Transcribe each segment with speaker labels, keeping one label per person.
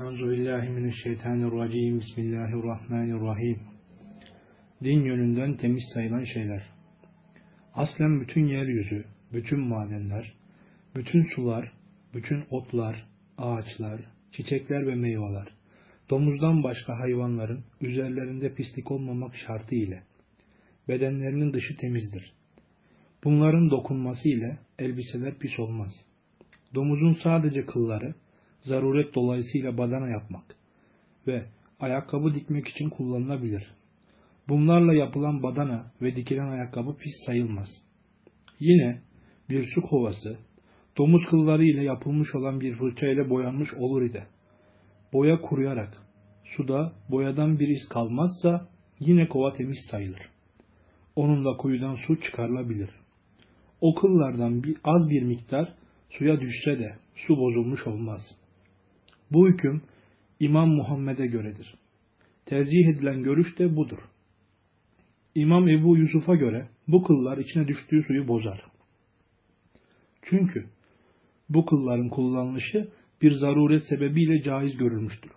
Speaker 1: Euzu billahi mineşşeytanirracim. Bismillahirrahmanirrahim. Din yönünden temiz sayılan şeyler. Aslen bütün yeryüzü, bütün madenler, bütün sular, bütün otlar, ağaçlar, çiçekler ve meyveler, domuzdan başka hayvanların üzerlerinde pislik olmamak şartı ile bedenlerinin dışı temizdir. Bunların dokunması ile elbiseler pis olmaz. Domuzun sadece kılları, zaruret dolayısıyla badana yapmak ve ayakkabı dikmek için kullanılabilir. Bunlarla yapılan badana ve dikilen ayakkabı pis sayılmaz. Yine bir su kovası, domuz kılları ile yapılmış olan bir fırça ile boyanmış olur idi. Boya kuruyarak, suda boyadan bir iz kalmazsa yine kova temiz sayılır. Onunla kuyudan su çıkarılabilir. O kıllardan bir, az bir miktar suya düşse de su bozulmuş olmaz.'' Bu hüküm İmam Muhammed'e göredir. Tercih edilen görüş de budur. İmam Ebu Yusuf'a göre bu kıllar içine düştüğü suyu bozar. Çünkü bu kılların kullanılışı bir zaruret sebebiyle caiz görülmüştür.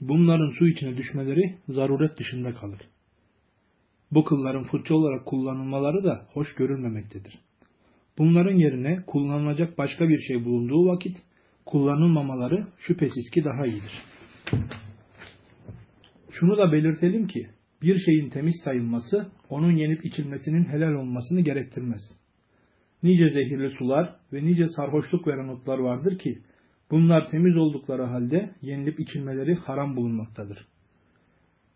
Speaker 1: Bunların su içine düşmeleri zaruret dışında kalır. Bu kılların fırça olarak kullanılmaları da hoş görülmemektedir. Bunların yerine kullanılacak başka bir şey bulunduğu vakit kullanılmamaları şüphesiz ki daha iyidir. Şunu da belirtelim ki bir şeyin temiz sayılması onun yenip içilmesinin helal olmasını gerektirmez. Nice zehirli sular ve nice sarhoşluk veren otlar vardır ki bunlar temiz oldukları halde yenilip içilmeleri haram bulunmaktadır.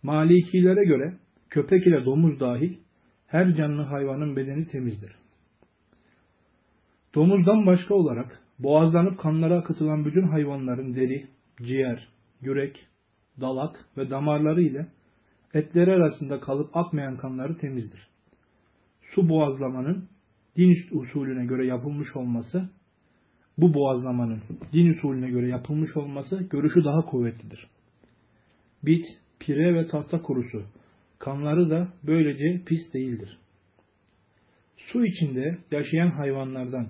Speaker 1: Malikilere göre köpek ile domuz dahil her canlı hayvanın bedeni temizdir. Domuzdan başka olarak Boğazlanıp kanlara akıtılan bütün hayvanların deri, ciğer, yürek, dalak ve damarları ile etleri arasında kalıp akmayan kanları temizdir. Su boğazlamanın din usulüne göre yapılmış olması, bu boğazlamanın din usulüne göre yapılmış olması görüşü daha kuvvetlidir. Bit, pire ve tahta kurusu, kanları da böylece pis değildir. Su içinde yaşayan hayvanlardan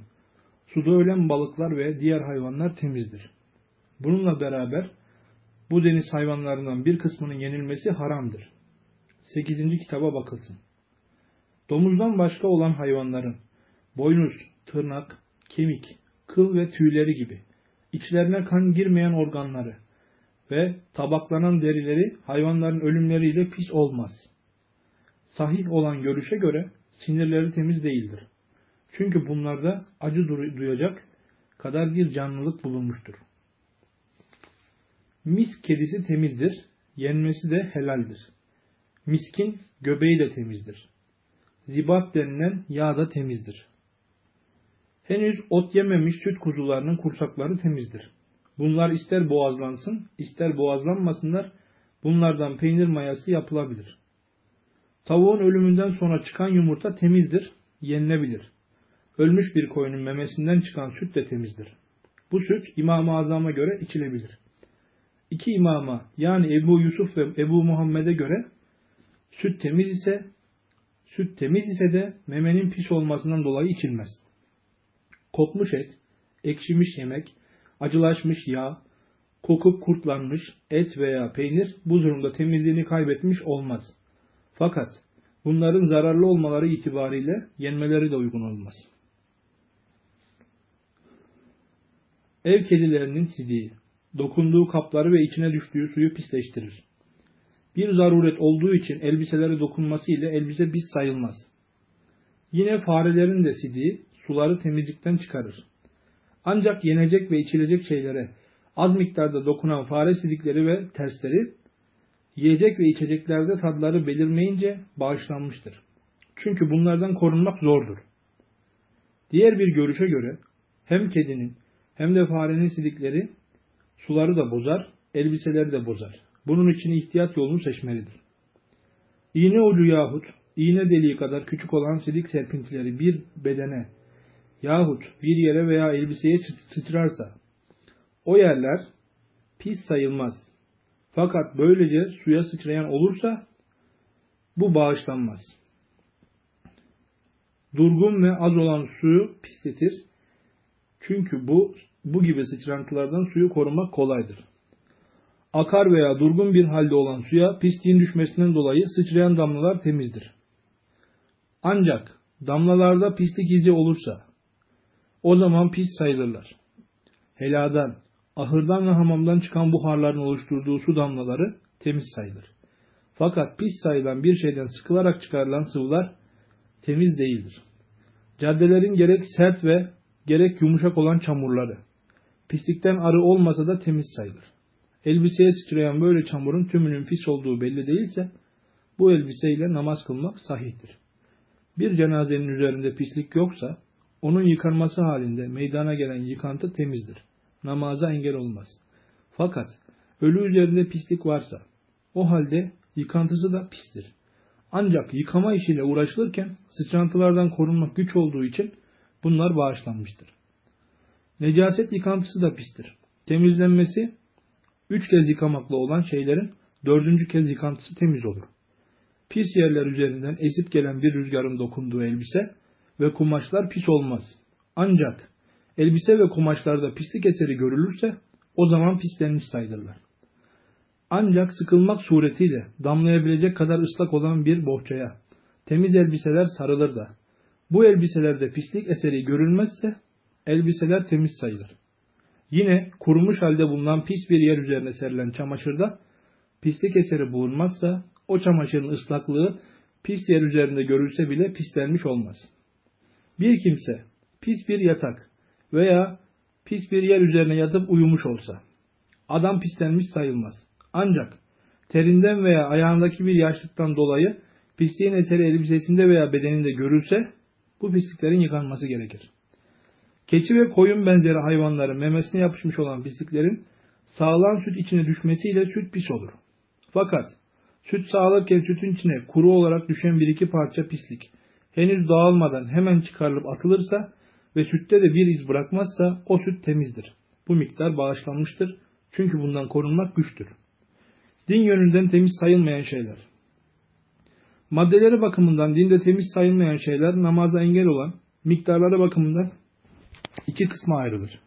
Speaker 1: Suda ölen balıklar ve diğer hayvanlar temizdir. Bununla beraber bu deniz hayvanlarından bir kısmının yenilmesi haramdır. 8. kitaba bakılsın. Domuzdan başka olan hayvanların boynuz, tırnak, kemik, kıl ve tüyleri gibi içlerine kan girmeyen organları ve tabaklanan derileri hayvanların ölümleriyle pis olmaz. Sahih olan görüşe göre sinirleri temiz değildir. Çünkü bunlarda acı duyacak kadar bir canlılık bulunmuştur. Mis kedisi temizdir, yenmesi de helaldir. Miskin göbeği de temizdir. Zibat denilen yağ da temizdir. Henüz ot yememiş süt kuzularının kursakları temizdir. Bunlar ister boğazlansın, ister boğazlanmasınlar, bunlardan peynir mayası yapılabilir. Tavuğun ölümünden sonra çıkan yumurta temizdir, yenilebilir. Ölmüş bir koyunun memesinden çıkan süt de temizdir. Bu süt İmam-ı Azam'a göre içilebilir. İki imama yani Ebu Yusuf ve Ebu Muhammed'e göre süt temiz ise süt temiz ise de memenin pis olmasından dolayı içilmez. Kokmuş et, ekşimiş yemek, acılaşmış yağ, kokup kurtlanmış et veya peynir bu durumda temizliğini kaybetmiş olmaz. Fakat bunların zararlı olmaları itibariyle yenmeleri de uygun olmaz. Ev kedilerinin sidiği, dokunduğu kapları ve içine düştüğü suyu pisleştirir. Bir zaruret olduğu için elbiselere dokunması ile elbise pis sayılmaz. Yine farelerin de sidiği suları temizlikten çıkarır. Ancak yenecek ve içilecek şeylere az miktarda dokunan fare sidikleri ve tersleri yiyecek ve içeceklerde tadları belirmeyince bağışlanmıştır. Çünkü bunlardan korunmak zordur. Diğer bir görüşe göre hem kedinin hem de farenin silikleri suları da bozar, elbiseleri de bozar. Bunun için ihtiyat yolunu seçmelidir. İğne ucu yahut iğne deliği kadar küçük olan silik serpintileri bir bedene yahut bir yere veya elbiseye sıçrarsa o yerler pis sayılmaz. Fakat böylece suya sıçrayan olursa bu bağışlanmaz. Durgun ve az olan suyu pisletir. Çünkü bu bu gibi sıçrantılardan suyu korumak kolaydır. Akar veya durgun bir halde olan suya pisliğin düşmesinden dolayı sıçrayan damlalar temizdir. Ancak damlalarda pislik izi olursa o zaman pis sayılırlar. Heladan, ahırdan ve hamamdan çıkan buharların oluşturduğu su damlaları temiz sayılır. Fakat pis sayılan bir şeyden sıkılarak çıkarılan sıvılar temiz değildir. Caddelerin gerek sert ve gerek yumuşak olan çamurları, pislikten arı olmasa da temiz sayılır. Elbiseye sıçrayan böyle çamurun tümünün pis olduğu belli değilse, bu elbiseyle namaz kılmak sahihtir. Bir cenazenin üzerinde pislik yoksa, onun yıkanması halinde meydana gelen yıkantı temizdir. Namaza engel olmaz. Fakat ölü üzerinde pislik varsa, o halde yıkantısı da pistir. Ancak yıkama işiyle uğraşılırken sıçrantılardan korunmak güç olduğu için bunlar bağışlanmıştır. Necaset yıkantısı da pistir. Temizlenmesi üç kez yıkamakla olan şeylerin dördüncü kez yıkantısı temiz olur. Pis yerler üzerinden esip gelen bir rüzgarın dokunduğu elbise ve kumaşlar pis olmaz. Ancak elbise ve kumaşlarda pislik eseri görülürse o zaman pislenmiş sayılırlar. Ancak sıkılmak suretiyle damlayabilecek kadar ıslak olan bir bohçaya temiz elbiseler sarılır da bu elbiselerde pislik eseri görülmezse elbiseler temiz sayılır. Yine kurumuş halde bulunan pis bir yer üzerine serilen çamaşırda pislik eseri bulunmazsa o çamaşırın ıslaklığı pis yer üzerinde görülse bile pislenmiş olmaz. Bir kimse pis bir yatak veya pis bir yer üzerine yatıp uyumuş olsa adam pislenmiş sayılmaz. Ancak terinden veya ayağındaki bir yaşlıktan dolayı pisliğin eseri elbisesinde veya bedeninde görülse bu pisliklerin yıkanması gerekir. Keçi ve koyun benzeri hayvanların memesine yapışmış olan pisliklerin sağlam süt içine düşmesiyle süt pis olur. Fakat süt sağlarken sütün içine kuru olarak düşen bir iki parça pislik henüz dağılmadan hemen çıkarılıp atılırsa ve sütte de bir iz bırakmazsa o süt temizdir. Bu miktar bağışlanmıştır. Çünkü bundan korunmak güçtür. Din yönünden temiz sayılmayan şeyler. Maddeleri bakımından dinde temiz sayılmayan şeyler namaza engel olan miktarları bakımından iki kısma ayrılır.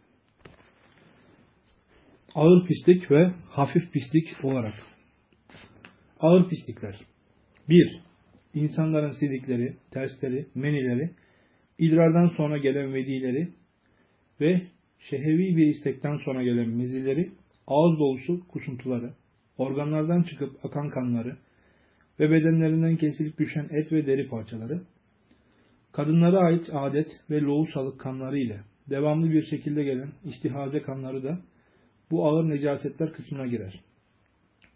Speaker 1: Ağır pislik ve hafif pislik olarak. Ağır pislikler. 1. İnsanların sildikleri, tersleri, menileri, idrardan sonra gelen vedileri ve şehevi bir istekten sonra gelen mezileri, ağız dolusu kusuntuları, organlardan çıkıp akan kanları ve bedenlerinden kesilip düşen et ve deri parçaları, kadınlara ait adet ve loğusalık kanları ile devamlı bir şekilde gelen istihaze kanları da bu ağır necasetler kısmına girer.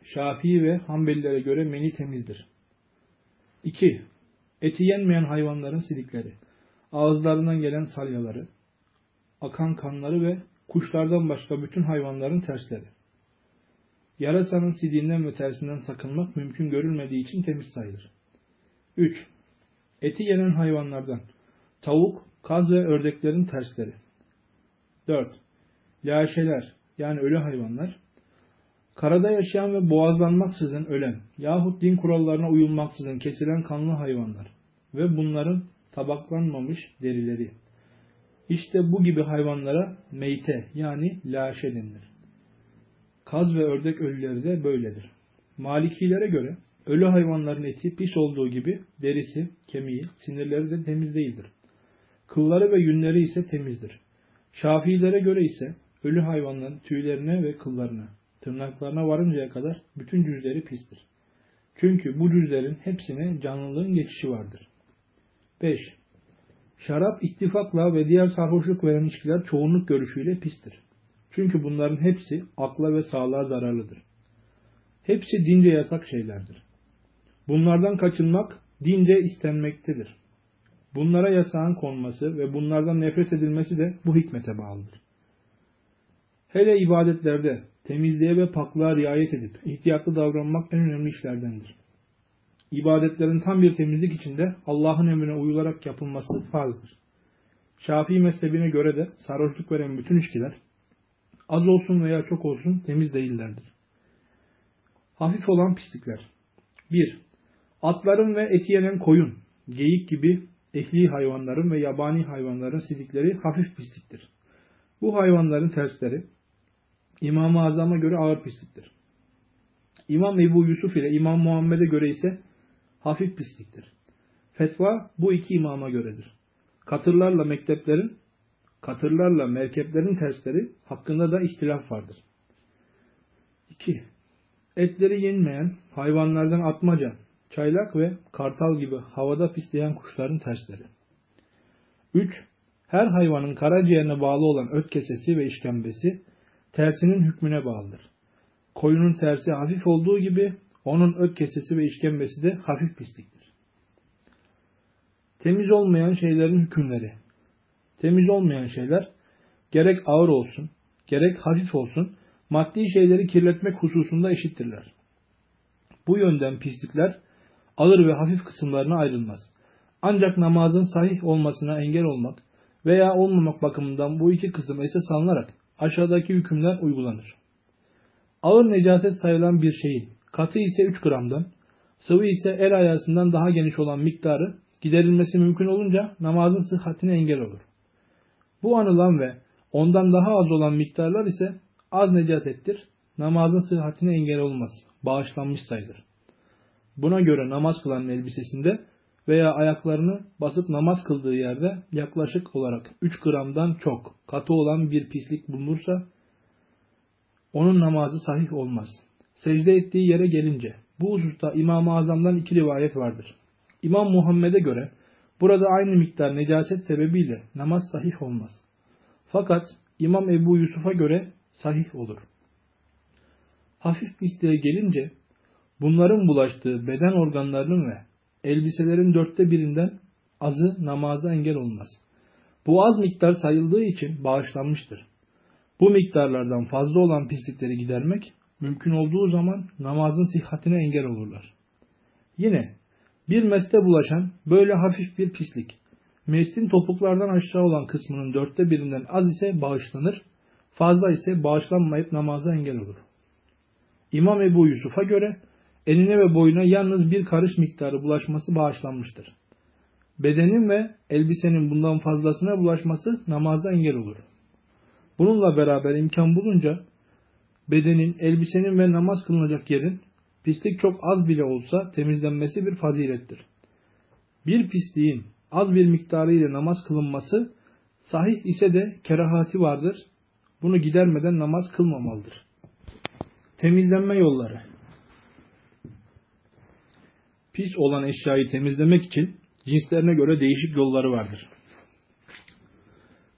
Speaker 1: Şafii ve Hanbelilere göre meni temizdir. 2. Eti yenmeyen hayvanların sidikleri, ağızlarından gelen salyaları, akan kanları ve kuşlardan başka bütün hayvanların tersleri. Yarasanın sidiğinden ve tersinden sakınmak mümkün görülmediği için temiz sayılır. 3. Eti yenen hayvanlardan tavuk, kaz ve ördeklerin tersleri. 4. Laşeler yani ölü hayvanlar, karada yaşayan ve boğazlanmaksızın ölen yahut din kurallarına uyulmaksızın kesilen kanlı hayvanlar ve bunların tabaklanmamış derileri. İşte bu gibi hayvanlara meyte yani laşe denilir. Kaz ve ördek ölüleri de böyledir. Malikilere göre ölü hayvanların eti pis olduğu gibi derisi, kemiği, sinirleri de temiz değildir. Kılları ve yünleri ise temizdir. Şafiilere göre ise ölü hayvanların tüylerine ve kıllarına, tırnaklarına varıncaya kadar bütün cüzleri pistir. Çünkü bu cüzlerin hepsine canlılığın geçişi vardır. 5. Şarap ittifakla ve diğer sarhoşluk veren içkiler çoğunluk görüşüyle pistir. Çünkü bunların hepsi akla ve sağlığa zararlıdır. Hepsi dince yasak şeylerdir. Bunlardan kaçınmak dince istenmektedir. Bunlara yasağın konması ve bunlardan nefret edilmesi de bu hikmete bağlıdır. Hele ibadetlerde temizliğe ve paklığa riayet edip ihtiyatlı davranmak en önemli işlerdendir. İbadetlerin tam bir temizlik içinde Allah'ın emrine uyularak yapılması farzdır. Şafii mezhebine göre de sarhoşluk veren bütün içkiler az olsun veya çok olsun temiz değillerdir. Hafif olan pislikler 1. Atların ve eti yenen koyun, geyik gibi ehli hayvanların ve yabani hayvanların sidikleri hafif pisliktir. Bu hayvanların tersleri İmam-ı Azam'a göre ağır pisliktir. İmam Ebu Yusuf ile İmam Muhammed'e göre ise hafif pisliktir. Fetva bu iki imama göredir. Katırlarla mekteplerin, katırlarla merkeplerin tersleri hakkında da ihtilaf vardır. 2. Etleri yenmeyen hayvanlardan atmaca, çaylak ve kartal gibi havada pisleyen kuşların tersleri. 3. Her hayvanın karaciğerine bağlı olan öt kesesi ve işkembesi tersinin hükmüne bağlıdır. Koyunun tersi hafif olduğu gibi onun öt kesesi ve işkembesi de hafif pisliktir. Temiz olmayan şeylerin hükümleri. Temiz olmayan şeyler gerek ağır olsun, gerek hafif olsun maddi şeyleri kirletmek hususunda eşittirler. Bu yönden pislikler ağır ve hafif kısımlarına ayrılmaz. Ancak namazın sahih olmasına engel olmak veya olmamak bakımından bu iki kısım esas alınarak aşağıdaki hükümler uygulanır. Ağır necaset sayılan bir şeyin katı ise 3 gramdan, sıvı ise el ayasından daha geniş olan miktarı giderilmesi mümkün olunca namazın sıhhatine engel olur. Bu anılan ve ondan daha az olan miktarlar ise az necasettir, namazın sıhhatine engel olmaz, bağışlanmış sayılır. Buna göre namaz kılanın elbisesinde veya ayaklarını basıp namaz kıldığı yerde yaklaşık olarak 3 gramdan çok katı olan bir pislik bulunursa onun namazı sahih olmaz. Secde ettiği yere gelince bu hususta İmam-ı Azam'dan iki rivayet vardır. İmam Muhammed'e göre burada aynı miktar necaset sebebiyle namaz sahih olmaz. Fakat İmam Ebu Yusuf'a göre sahih olur. Hafif pisliğe gelince bunların bulaştığı beden organlarının ve elbiselerin dörtte birinden azı namaza engel olmaz. Bu az miktar sayıldığı için bağışlanmıştır. Bu miktarlardan fazla olan pislikleri gidermek mümkün olduğu zaman namazın sıhhatine engel olurlar. Yine bir meste bulaşan böyle hafif bir pislik, mestin topuklardan aşağı olan kısmının dörtte birinden az ise bağışlanır, fazla ise bağışlanmayıp namaza engel olur. İmam Ebu Yusuf'a göre eline ve boyuna yalnız bir karış miktarı bulaşması bağışlanmıştır. Bedenin ve elbisenin bundan fazlasına bulaşması namaza engel olur. Bununla beraber imkan bulunca bedenin, elbisenin ve namaz kılınacak yerin pislik çok az bile olsa temizlenmesi bir fazilettir. Bir pisliğin az bir miktarı ile namaz kılınması sahih ise de kerahati vardır. Bunu gidermeden namaz kılmamalıdır. Temizlenme yolları Pis olan eşyayı temizlemek için cinslerine göre değişik yolları vardır.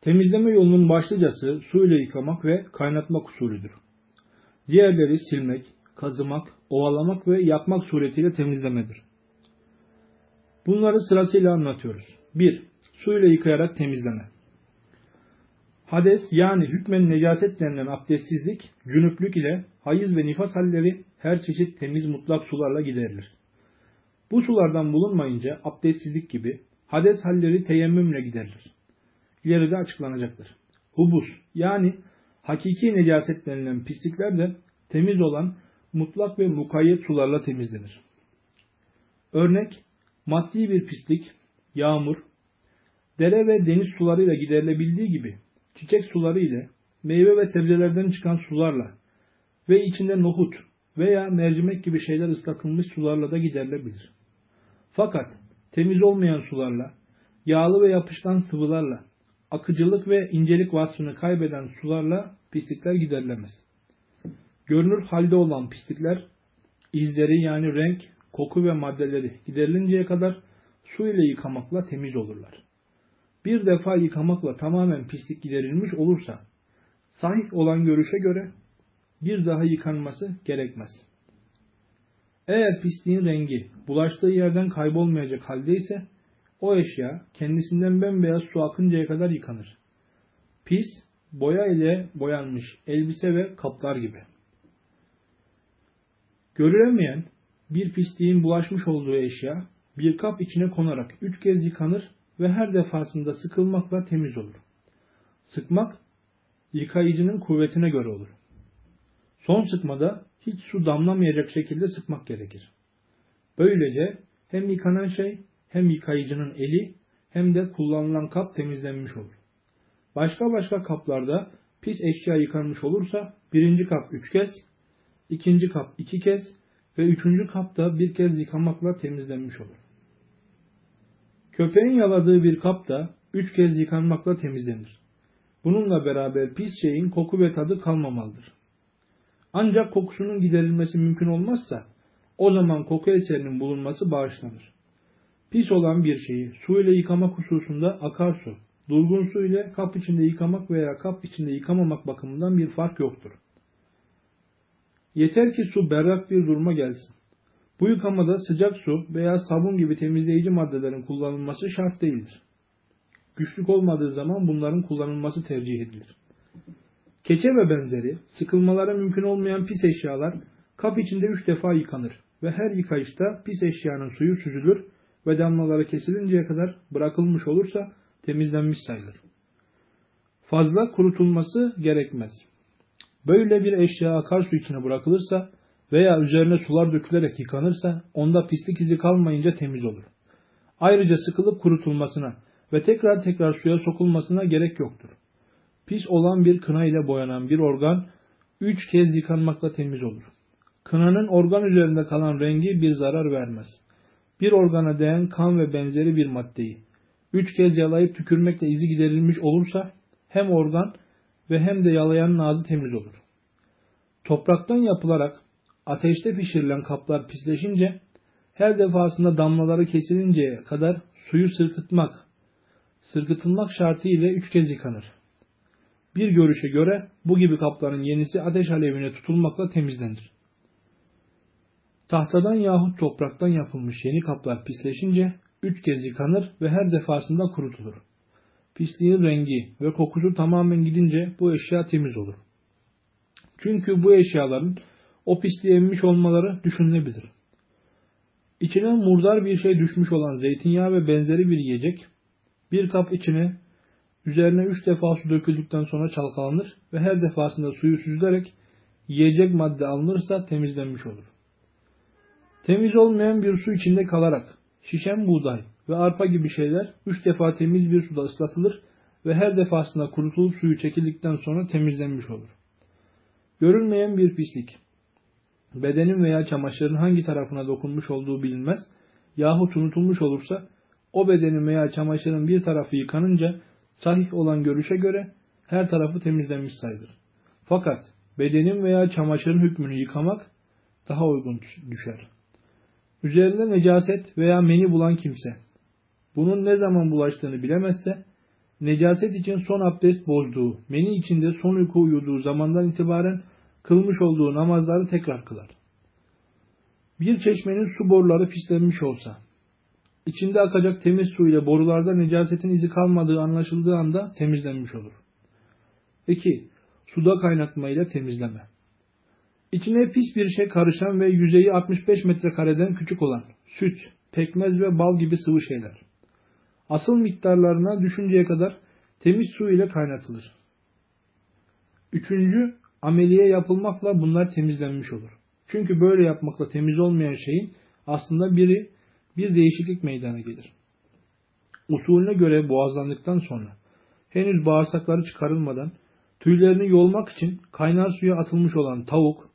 Speaker 1: Temizleme yolunun başlıcası su ile yıkamak ve kaynatmak usulüdür. Diğerleri silmek, kazımak, ovalamak ve yakmak suretiyle temizlemedir. Bunları sırasıyla anlatıyoruz. 1. Su ile yıkayarak temizleme. Hades yani hükmen necaset denilen abdestsizlik, cünüplük ile hayız ve nifas halleri her çeşit temiz mutlak sularla giderilir. Bu sulardan bulunmayınca abdestsizlik gibi hades halleri teyemmümle giderilir. İleride açıklanacaktır. Hubus yani hakiki necaset denilen pislikler de temiz olan mutlak ve mukayyet sularla temizlenir. Örnek, maddi bir pislik, yağmur, dere ve deniz sularıyla giderilebildiği gibi çiçek suları ile meyve ve sebzelerden çıkan sularla ve içinde nohut veya mercimek gibi şeyler ıslatılmış sularla da giderilebilir. Fakat temiz olmayan sularla, yağlı ve yapışkan sıvılarla, akıcılık ve incelik vasfını kaybeden sularla pislikler giderilemez. Görünür halde olan pislikler, izleri yani renk, koku ve maddeleri giderilinceye kadar su ile yıkamakla temiz olurlar. Bir defa yıkamakla tamamen pislik giderilmiş olursa, sahih olan görüşe göre bir daha yıkanması gerekmez. Eğer pisliğin rengi bulaştığı yerden kaybolmayacak haldeyse o eşya kendisinden bembeyaz su akıncaya kadar yıkanır. Pis, boya ile boyanmış elbise ve kaplar gibi. Görülemeyen bir pisliğin bulaşmış olduğu eşya bir kap içine konarak üç kez yıkanır ve her defasında sıkılmakla temiz olur. Sıkmak yıkayıcının kuvvetine göre olur. Son sıkmada hiç su damlamayacak şekilde sıkmak gerekir. Böylece hem yıkanan şey hem yıkayıcının eli hem de kullanılan kap temizlenmiş olur. Başka başka kaplarda pis eşya yıkanmış olursa birinci kap üç kez, ikinci kap iki kez ve üçüncü kap da bir kez yıkamakla temizlenmiş olur. Köpeğin yaladığı bir kap da üç kez yıkanmakla temizlenir. Bununla beraber pis şeyin koku ve tadı kalmamalıdır. Ancak kokusunun giderilmesi mümkün olmazsa o zaman koku eserinin bulunması bağışlanır. Pis olan bir şeyi su ile yıkamak hususunda akarsu, durgun su ile kap içinde yıkamak veya kap içinde yıkamamak bakımından bir fark yoktur. Yeter ki su berrak bir duruma gelsin. Bu yıkamada sıcak su veya sabun gibi temizleyici maddelerin kullanılması şart değildir. Güçlük olmadığı zaman bunların kullanılması tercih edilir. Keçe ve benzeri sıkılmalara mümkün olmayan pis eşyalar kap içinde üç defa yıkanır ve her yıkayışta pis eşyanın suyu süzülür ve damlaları kesilinceye kadar bırakılmış olursa temizlenmiş sayılır. Fazla kurutulması gerekmez. Böyle bir eşya akarsu içine bırakılırsa veya üzerine sular dökülerek yıkanırsa onda pislik izi kalmayınca temiz olur. Ayrıca sıkılıp kurutulmasına ve tekrar tekrar suya sokulmasına gerek yoktur. Pis olan bir kına ile boyanan bir organ üç kez yıkanmakla temiz olur. Kınanın organ üzerinde kalan rengi bir zarar vermez. Bir organa değen kan ve benzeri bir maddeyi üç kez yalayıp tükürmekle izi giderilmiş olursa hem organ ve hem de yalayanın ağzı temiz olur. Topraktan yapılarak ateşte pişirilen kaplar pisleşince her defasında damlaları kesilinceye kadar suyu sırkıtmak, sırkıtılmak şartı ile üç kez yıkanır. Bir görüşe göre bu gibi kapların yenisi ateş alevine tutulmakla temizlenir. Tahtadan yahut topraktan yapılmış yeni kaplar pisleşince üç kez yıkanır ve her defasında kurutulur. Pisliğin rengi ve kokusu tamamen gidince bu eşya temiz olur. Çünkü bu eşyaların o pisliği emmiş olmaları düşünülebilir. İçine murdar bir şey düşmüş olan zeytinyağı ve benzeri bir yiyecek, bir kap içine üzerine üç defa su döküldükten sonra çalkalanır ve her defasında suyu süzülerek yiyecek madde alınırsa temizlenmiş olur. Temiz olmayan bir su içinde kalarak şişen buğday ve arpa gibi şeyler üç defa temiz bir suda ıslatılır ve her defasında kurutulup suyu çekildikten sonra temizlenmiş olur. Görünmeyen bir pislik. Bedenin veya çamaşırın hangi tarafına dokunmuş olduğu bilinmez yahut unutulmuş olursa o bedenin veya çamaşırın bir tarafı yıkanınca sahih olan görüşe göre her tarafı temizlenmiş sayılır. Fakat bedenin veya çamaşırın hükmünü yıkamak daha uygun düşer. Üzerinde necaset veya meni bulan kimse, bunun ne zaman bulaştığını bilemezse, necaset için son abdest bozduğu, meni içinde son uyku uyuduğu zamandan itibaren kılmış olduğu namazları tekrar kılar. Bir çeşmenin su boruları pislenmiş olsa, içinde akacak temiz su ile borularda necasetin izi kalmadığı anlaşıldığı anda temizlenmiş olur. 2. Suda kaynatma ile temizleme. İçine pis bir şey karışan ve yüzeyi 65 metrekareden küçük olan süt, pekmez ve bal gibi sıvı şeyler. Asıl miktarlarına düşünceye kadar temiz su ile kaynatılır. Üçüncü, ameliye yapılmakla bunlar temizlenmiş olur. Çünkü böyle yapmakla temiz olmayan şeyin aslında biri bir değişiklik meydana gelir. Usulüne göre boğazlandıktan sonra henüz bağırsakları çıkarılmadan tüylerini yolmak için kaynar suya atılmış olan tavuk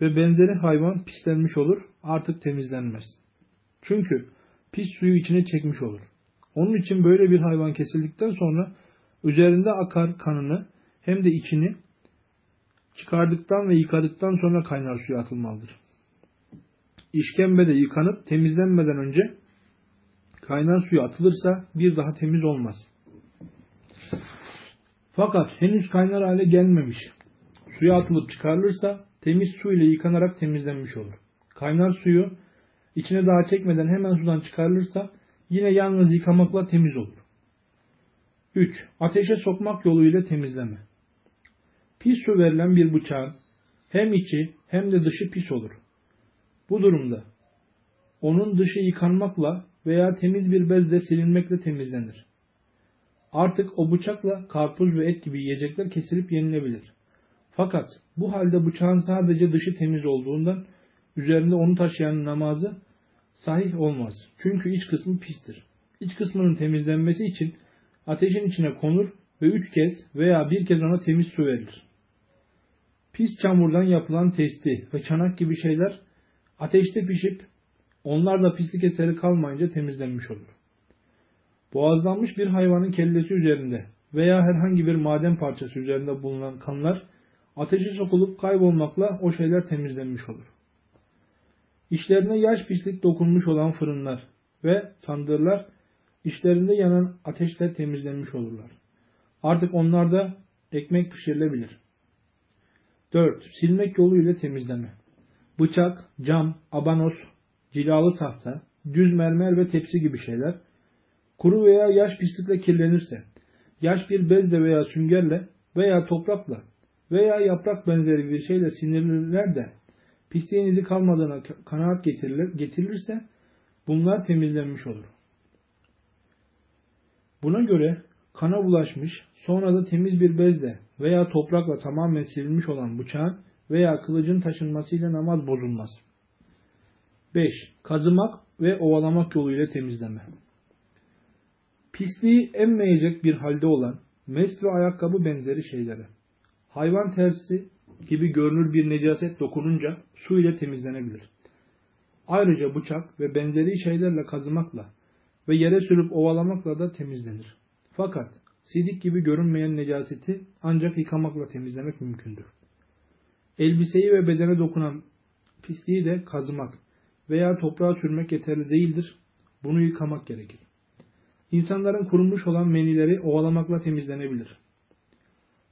Speaker 1: ve benzeri hayvan pislenmiş olur artık temizlenmez. Çünkü pis suyu içine çekmiş olur. Onun için böyle bir hayvan kesildikten sonra üzerinde akar kanını hem de içini çıkardıktan ve yıkadıktan sonra kaynar suya atılmalıdır. İşkembede yıkanıp temizlenmeden önce kaynar suya atılırsa bir daha temiz olmaz. Fakat henüz kaynar hale gelmemiş suya atılıp çıkarılırsa temiz su ile yıkanarak temizlenmiş olur. Kaynar suyu içine daha çekmeden hemen sudan çıkarılırsa yine yalnız yıkamakla temiz olur. 3. Ateşe sokmak yoluyla temizleme. Pis su verilen bir bıçağın hem içi hem de dışı pis olur. Bu durumda onun dışı yıkanmakla veya temiz bir bezle silinmekle temizlenir. Artık o bıçakla karpuz ve et gibi yiyecekler kesilip yenilebilir. Fakat bu halde bıçağın sadece dışı temiz olduğundan üzerinde onu taşıyan namazı sahih olmaz. Çünkü iç kısmı pistir. İç kısmının temizlenmesi için ateşin içine konur ve üç kez veya bir kez ona temiz su verilir. Pis çamurdan yapılan testi ve çanak gibi şeyler ateşte pişip onlar da pislik eseri kalmayınca temizlenmiş olur. Boğazlanmış bir hayvanın kellesi üzerinde veya herhangi bir maden parçası üzerinde bulunan kanlar ateşe sokulup kaybolmakla o şeyler temizlenmiş olur. İşlerine yaş pislik dokunmuş olan fırınlar ve tandırlar işlerinde yanan ateşle temizlenmiş olurlar. Artık onlarda ekmek pişirilebilir. 4. Silmek yoluyla temizleme. Bıçak, cam, abanos, cilalı tahta, düz mermer ve tepsi gibi şeyler kuru veya yaş pislikle kirlenirse, yaş bir bezle veya süngerle veya toprakla veya yaprak benzeri bir şeyle sinirliler de pisliğin izi kalmadığına kanaat getirilir, getirilirse bunlar temizlenmiş olur. Buna göre kana bulaşmış, sonra da temiz bir bezle veya toprakla tamamen silinmiş olan bıçağın veya kılıcın taşınmasıyla namaz bozulmaz. 5. Kazımak ve ovalamak yoluyla temizleme. Pisliği emmeyecek bir halde olan mest ve ayakkabı benzeri şeylere. Hayvan tersi gibi görünür bir necaset dokununca su ile temizlenebilir. Ayrıca bıçak ve benzeri şeylerle kazımakla ve yere sürüp ovalamakla da temizlenir. Fakat sidik gibi görünmeyen necaseti ancak yıkamakla temizlemek mümkündür. Elbiseyi ve bedene dokunan pisliği de kazımak veya toprağa sürmek yeterli değildir. Bunu yıkamak gerekir. İnsanların kurumuş olan menileri ovalamakla temizlenebilir.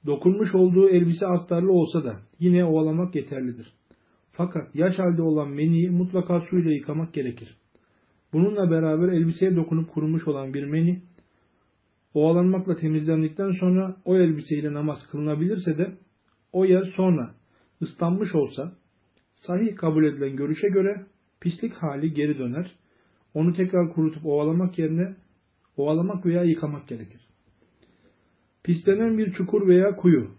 Speaker 1: Dokunmuş olduğu elbise astarlı olsa da yine ovalamak yeterlidir. Fakat yaş halde olan meniyi mutlaka suyla yıkamak gerekir. Bununla beraber elbiseye dokunup kurumuş olan bir meni ovalanmakla temizlendikten sonra o elbiseyle namaz kılınabilirse de o yer sonra ıslanmış olsa sahih kabul edilen görüşe göre pislik hali geri döner. Onu tekrar kurutup ovalamak yerine ovalamak veya yıkamak gerekir. Pislenen bir çukur veya kuyu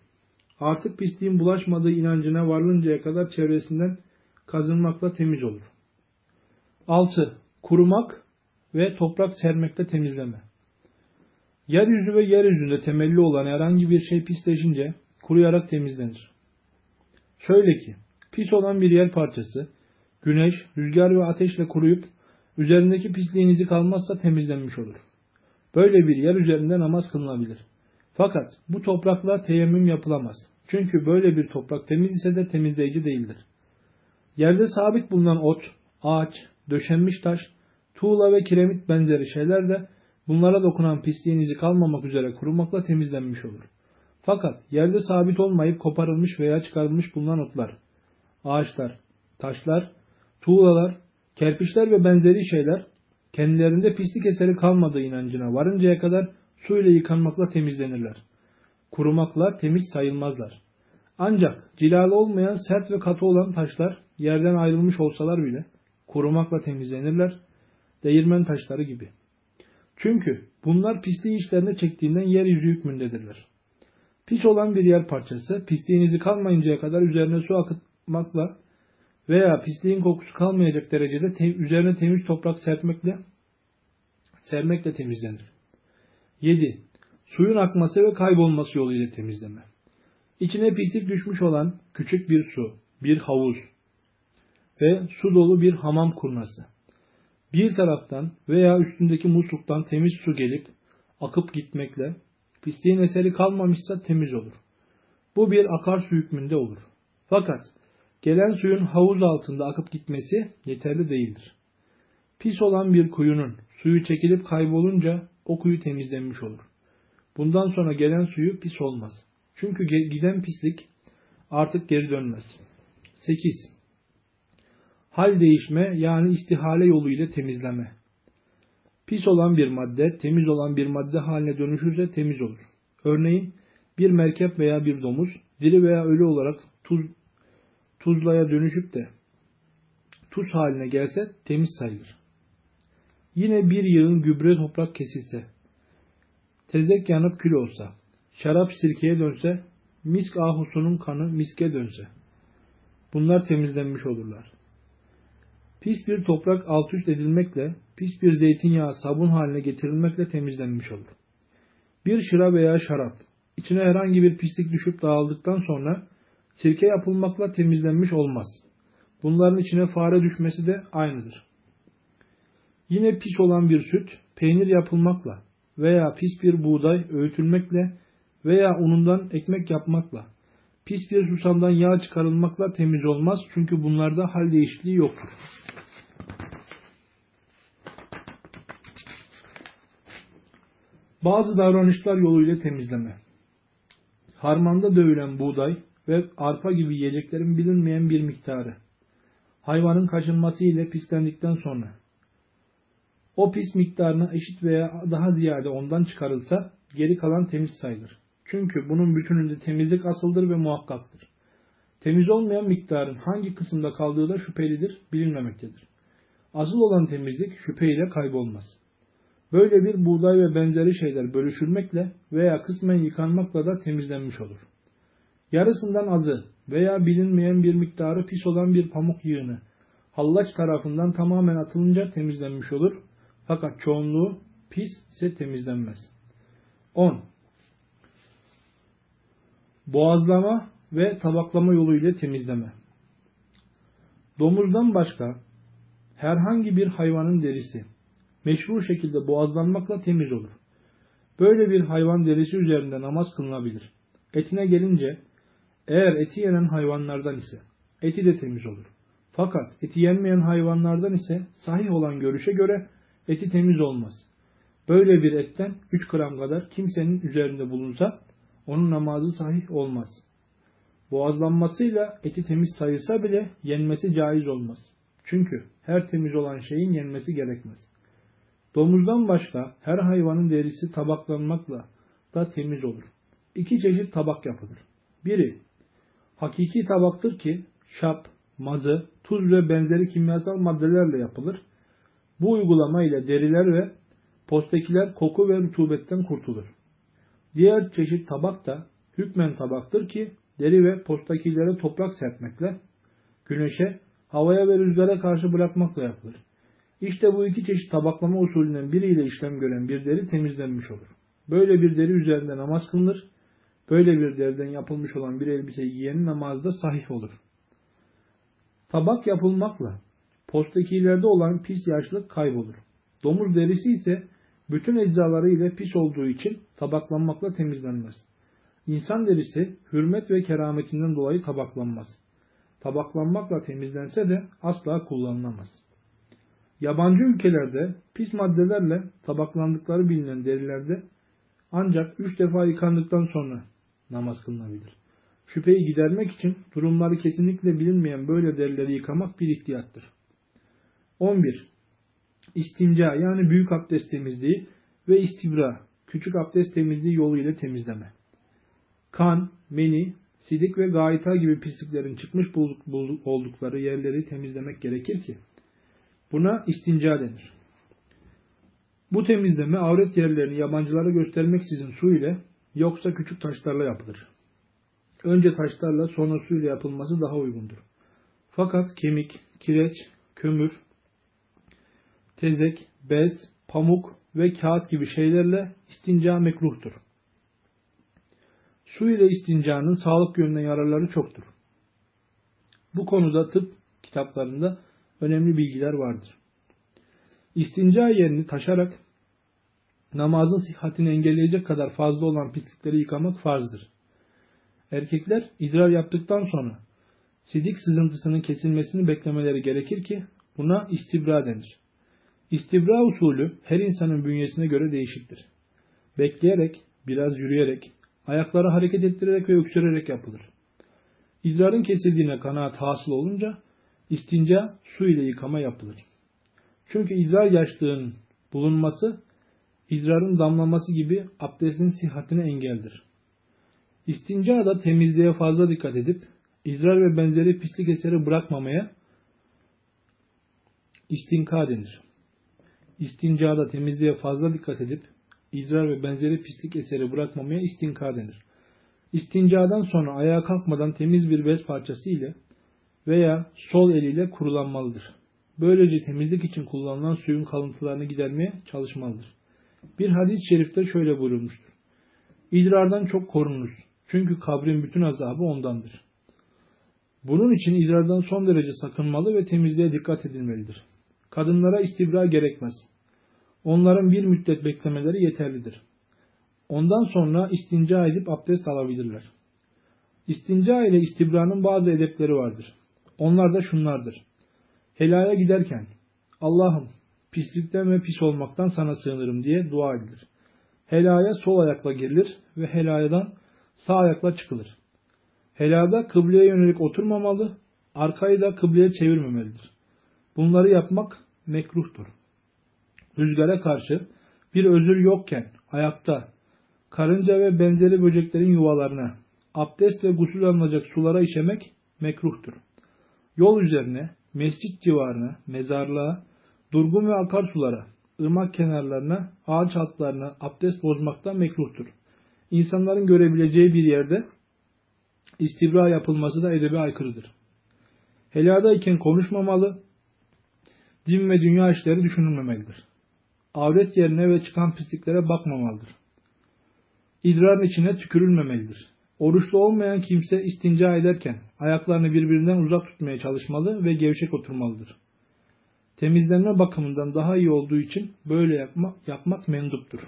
Speaker 1: artık pisliğin bulaşmadığı inancına varılıncaya kadar çevresinden kazınmakla temiz olur. 6. Kurumak ve toprak sermekle temizleme. Yeryüzü ve yeryüzünde temelli olan herhangi bir şey pisleşince kuruyarak temizlenir. Şöyle ki, pis olan bir yer parçası, güneş, rüzgar ve ateşle kuruyup üzerindeki pisliğin izi kalmazsa temizlenmiş olur. Böyle bir yer üzerinde namaz kılınabilir. Fakat bu toprakla teyemmüm yapılamaz. Çünkü böyle bir toprak temiz ise de temizleyici değildir. Yerde sabit bulunan ot, ağaç, döşenmiş taş, tuğla ve kiremit benzeri şeyler de bunlara dokunan pisliğin izi kalmamak üzere kurumakla temizlenmiş olur. Fakat yerde sabit olmayıp koparılmış veya çıkarılmış bulunan otlar, ağaçlar, taşlar, tuğlalar, kerpiçler ve benzeri şeyler kendilerinde pislik eseri kalmadığı inancına varıncaya kadar su ile yıkanmakla temizlenirler. Kurumakla temiz sayılmazlar. Ancak cilalı olmayan sert ve katı olan taşlar yerden ayrılmış olsalar bile kurumakla temizlenirler. Değirmen taşları gibi. Çünkü bunlar pisliği işlerine çektiğinden yeryüzü hükmündedirler. Pis olan bir yer parçası pisliğin izi kalmayıncaya kadar üzerine su akıtmakla veya pisliğin kokusu kalmayacak derecede te üzerine temiz toprak serpmekle sermekle temizlenir. 7. Suyun akması ve kaybolması yoluyla temizleme. İçine pislik düşmüş olan küçük bir su, bir havuz ve su dolu bir hamam kurnası. Bir taraftan veya üstündeki musluktan temiz su gelip akıp gitmekle pisliğin eseri kalmamışsa temiz olur. Bu bir akarsu hükmünde olur. Fakat gelen suyun havuz altında akıp gitmesi yeterli değildir. Pis olan bir kuyunun suyu çekilip kaybolunca o kuyu temizlenmiş olur. Bundan sonra gelen suyu pis olmaz. Çünkü giden pislik artık geri dönmez. 8. Hal değişme yani istihale yoluyla temizleme. Pis olan bir madde, temiz olan bir madde haline dönüşürse temiz olur. Örneğin bir merkep veya bir domuz diri veya ölü olarak tuz, tuzlaya dönüşüp de tuz haline gelse temiz sayılır. Yine bir yığın gübre toprak kesilse, tezek yanıp kül olsa, şarap sirkeye dönse, misk ahusunun kanı miske dönse, bunlar temizlenmiş olurlar. Pis bir toprak alt üst edilmekle, pis bir zeytinyağı sabun haline getirilmekle temizlenmiş olur. Bir şıra veya şarap, içine herhangi bir pislik düşüp dağıldıktan sonra sirke yapılmakla temizlenmiş olmaz. Bunların içine fare düşmesi de aynıdır. Yine pis olan bir süt, peynir yapılmakla veya pis bir buğday öğütülmekle veya unundan ekmek yapmakla, pis bir susamdan yağ çıkarılmakla temiz olmaz çünkü bunlarda hal değişikliği yoktur. Bazı davranışlar yoluyla temizleme. Harmanda dövülen buğday ve arpa gibi yiyeceklerin bilinmeyen bir miktarı. Hayvanın kaşınması ile pislendikten sonra. O pis miktarına eşit veya daha ziyade ondan çıkarılsa geri kalan temiz sayılır. Çünkü bunun bütününde temizlik asıldır ve muhakkaktır. Temiz olmayan miktarın hangi kısımda kaldığı da şüphelidir, bilinmemektedir. Asıl olan temizlik şüpheyle kaybolmaz. Böyle bir buğday ve benzeri şeyler bölüşülmekle veya kısmen yıkanmakla da temizlenmiş olur. Yarısından azı veya bilinmeyen bir miktarı pis olan bir pamuk yığını hallaç tarafından tamamen atılınca temizlenmiş olur. Fakat çoğunluğu pis ise temizlenmez. 10. Boğazlama ve tabaklama yoluyla temizleme. Domuzdan başka herhangi bir hayvanın derisi meşru şekilde boğazlanmakla temiz olur. Böyle bir hayvan derisi üzerinde namaz kılınabilir. Etine gelince eğer eti yenen hayvanlardan ise eti de temiz olur. Fakat eti yenmeyen hayvanlardan ise sahih olan görüşe göre eti temiz olmaz. Böyle bir etten 3 gram kadar kimsenin üzerinde bulunsa onun namazı sahih olmaz. Boğazlanmasıyla eti temiz sayılsa bile yenmesi caiz olmaz. Çünkü her temiz olan şeyin yenmesi gerekmez. Domuzdan başka her hayvanın derisi tabaklanmakla da temiz olur. İki çeşit tabak yapılır. Biri hakiki tabaktır ki şap, mazı, tuz ve benzeri kimyasal maddelerle yapılır. Bu uygulama ile deriler ve postekiler koku ve rutubetten kurtulur. Diğer çeşit tabak da hükmen tabaktır ki deri ve postakilere toprak serpmekle, güneşe, havaya ve rüzgara karşı bırakmakla yapılır. İşte bu iki çeşit tabaklama usulünden biriyle işlem gören bir deri temizlenmiş olur. Böyle bir deri üzerinde namaz kılınır. Böyle bir deriden yapılmış olan bir elbise giyenin namazı da sahih olur. Tabak yapılmakla postakilerde olan pis yaşlık kaybolur. Domuz derisi ise bütün eczaları ile pis olduğu için tabaklanmakla temizlenmez. İnsan derisi hürmet ve kerametinden dolayı tabaklanmaz. Tabaklanmakla temizlense de asla kullanılamaz. Yabancı ülkelerde pis maddelerle tabaklandıkları bilinen derilerde ancak üç defa yıkandıktan sonra namaz kılınabilir. Şüpheyi gidermek için durumları kesinlikle bilinmeyen böyle derileri yıkamak bir ihtiyattır. 11. İstinca yani büyük abdest temizliği ve istibra küçük abdest temizliği yolu ile temizleme. Kan, meni, sidik ve gaita gibi pisliklerin çıkmış oldukları yerleri temizlemek gerekir ki buna istinca denir. Bu temizleme avret yerlerini yabancılara göstermeksizin su ile yoksa küçük taşlarla yapılır. Önce taşlarla sonra su ile yapılması daha uygundur. Fakat kemik, kireç, kömür, tezek, bez, pamuk ve kağıt gibi şeylerle istinca mekruhtur. Su ile istincanın sağlık yönünden yararları çoktur. Bu konuda tıp kitaplarında önemli bilgiler vardır. İstinca yerini taşarak namazın sıhhatini engelleyecek kadar fazla olan pislikleri yıkamak farzdır. Erkekler idrar yaptıktan sonra sidik sızıntısının kesilmesini beklemeleri gerekir ki buna istibra denir. İstibra usulü her insanın bünyesine göre değişiktir. Bekleyerek, biraz yürüyerek, ayakları hareket ettirerek ve öksürerek yapılır. İdrarın kesildiğine kanaat hasıl olunca istinca su ile yıkama yapılır. Çünkü idrar yaşlığının bulunması idrarın damlaması gibi abdestin sihatine engeldir. İstinca da temizliğe fazla dikkat edip idrar ve benzeri pislik eseri bırakmamaya istinka denir. İstincada temizliğe fazla dikkat edip idrar ve benzeri pislik eseri bırakmamaya istinka denir. İstincadan sonra ayağa kalkmadan temiz bir bez parçası ile veya sol eliyle kurulanmalıdır. Böylece temizlik için kullanılan suyun kalıntılarını gidermeye çalışmalıdır. Bir hadis-i şerifte şöyle buyurulmuştur. İdrardan çok korununuz. Çünkü kabrin bütün azabı ondandır. Bunun için idrardan son derece sakınmalı ve temizliğe dikkat edilmelidir. Kadınlara istibra gerekmez. Onların bir müddet beklemeleri yeterlidir. Ondan sonra istinca edip abdest alabilirler. İstinca ile istibranın bazı edepleri vardır. Onlar da şunlardır. Helaya giderken Allah'ım pislikten ve pis olmaktan sana sığınırım diye dua edilir. Helaya sol ayakla girilir ve helayadan sağ ayakla çıkılır. Helada kıbleye yönelik oturmamalı, arkayı da kıbleye çevirmemelidir. Bunları yapmak mekruhtur. Rüzgara karşı bir özür yokken ayakta karınca ve benzeri böceklerin yuvalarına, abdest ve gusül alınacak sulara işemek mekruhtur. Yol üzerine, mescit civarına, mezarlığa, durgun ve akarsulara, ırmak kenarlarına, ağaç altlarına abdest bozmaktan mekruhtur. İnsanların görebileceği bir yerde istibra yapılması da edebe aykırıdır. Heladayken konuşmamalı, din ve dünya işleri düşünülmemelidir. Avret yerine ve çıkan pisliklere bakmamalıdır. İdrarın içine tükürülmemelidir. Oruçlu olmayan kimse istinca ederken ayaklarını birbirinden uzak tutmaya çalışmalı ve gevşek oturmalıdır. Temizlenme bakımından daha iyi olduğu için böyle yapmak, yapmak menduptur.